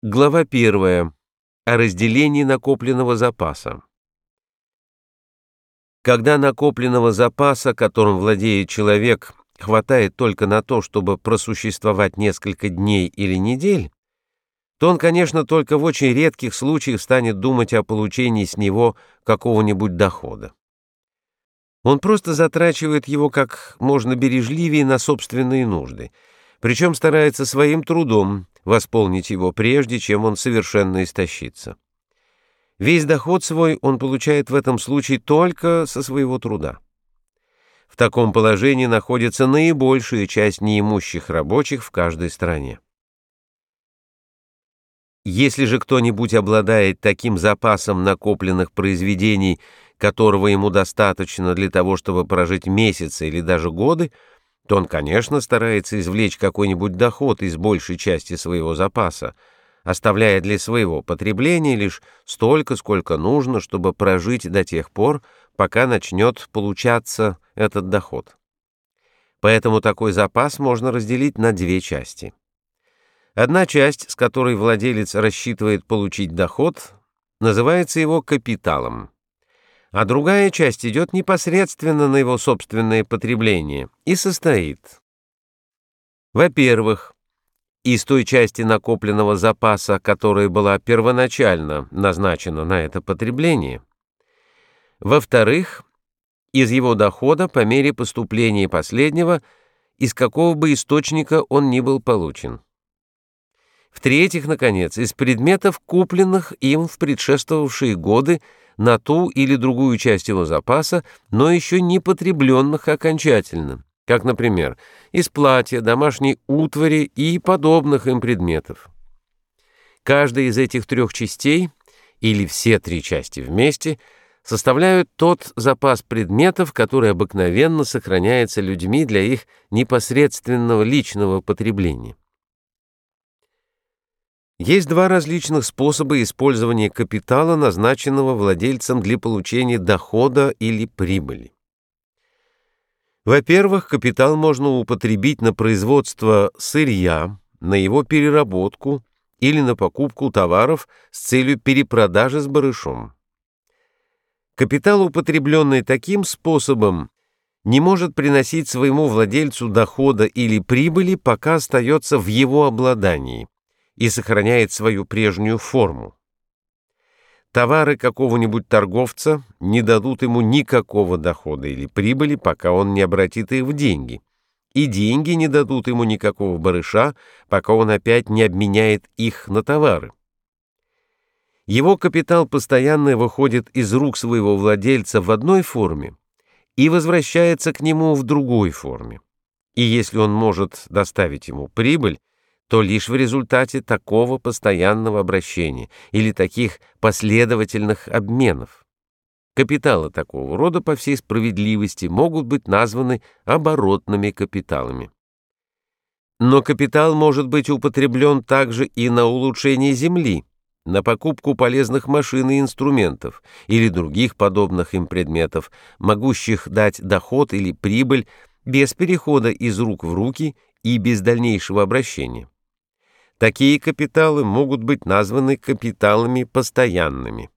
Глава 1. О разделении накопленного запаса. Когда накопленного запаса, которым владеет человек, хватает только на то, чтобы просуществовать несколько дней или недель, то он, конечно, только в очень редких случаях станет думать о получении с него какого-нибудь дохода. Он просто затрачивает его как можно бережливее на собственные нужды, причем старается своим трудом восполнить его прежде, чем он совершенно истощится. Весь доход свой он получает в этом случае только со своего труда. В таком положении находится наибольшая часть неимущих рабочих в каждой стране. Если же кто-нибудь обладает таким запасом накопленных произведений, которого ему достаточно для того, чтобы прожить месяцы или даже годы, то он, конечно, старается извлечь какой-нибудь доход из большей части своего запаса, оставляя для своего потребления лишь столько, сколько нужно, чтобы прожить до тех пор, пока начнет получаться этот доход. Поэтому такой запас можно разделить на две части. Одна часть, с которой владелец рассчитывает получить доход, называется его капиталом а другая часть идет непосредственно на его собственное потребление и состоит. Во-первых, из той части накопленного запаса, которая была первоначально назначена на это потребление. Во-вторых, из его дохода по мере поступления последнего, из какого бы источника он ни был получен. В-третьих, наконец, из предметов, купленных им в предшествовавшие годы на ту или другую часть его запаса, но еще не потребленных окончательно, как, например, из платья, домашней утвари и подобных им предметов. Каждая из этих трех частей, или все три части вместе, составляют тот запас предметов, который обыкновенно сохраняется людьми для их непосредственного личного потребления. Есть два различных способа использования капитала, назначенного владельцем для получения дохода или прибыли. Во-первых, капитал можно употребить на производство сырья, на его переработку или на покупку товаров с целью перепродажи с барышом. Капитал, употребленный таким способом, не может приносить своему владельцу дохода или прибыли, пока остается в его обладании и сохраняет свою прежнюю форму. Товары какого-нибудь торговца не дадут ему никакого дохода или прибыли, пока он не обратит их в деньги. И деньги не дадут ему никакого барыша, пока он опять не обменяет их на товары. Его капитал постоянно выходит из рук своего владельца в одной форме и возвращается к нему в другой форме. И если он может доставить ему прибыль, то лишь в результате такого постоянного обращения или таких последовательных обменов. Капиталы такого рода по всей справедливости могут быть названы оборотными капиталами. Но капитал может быть употреблен также и на улучшение земли, на покупку полезных машин и инструментов или других подобных им предметов, могущих дать доход или прибыль без перехода из рук в руки и без дальнейшего обращения. Такие капиталы могут быть названы капиталами постоянными.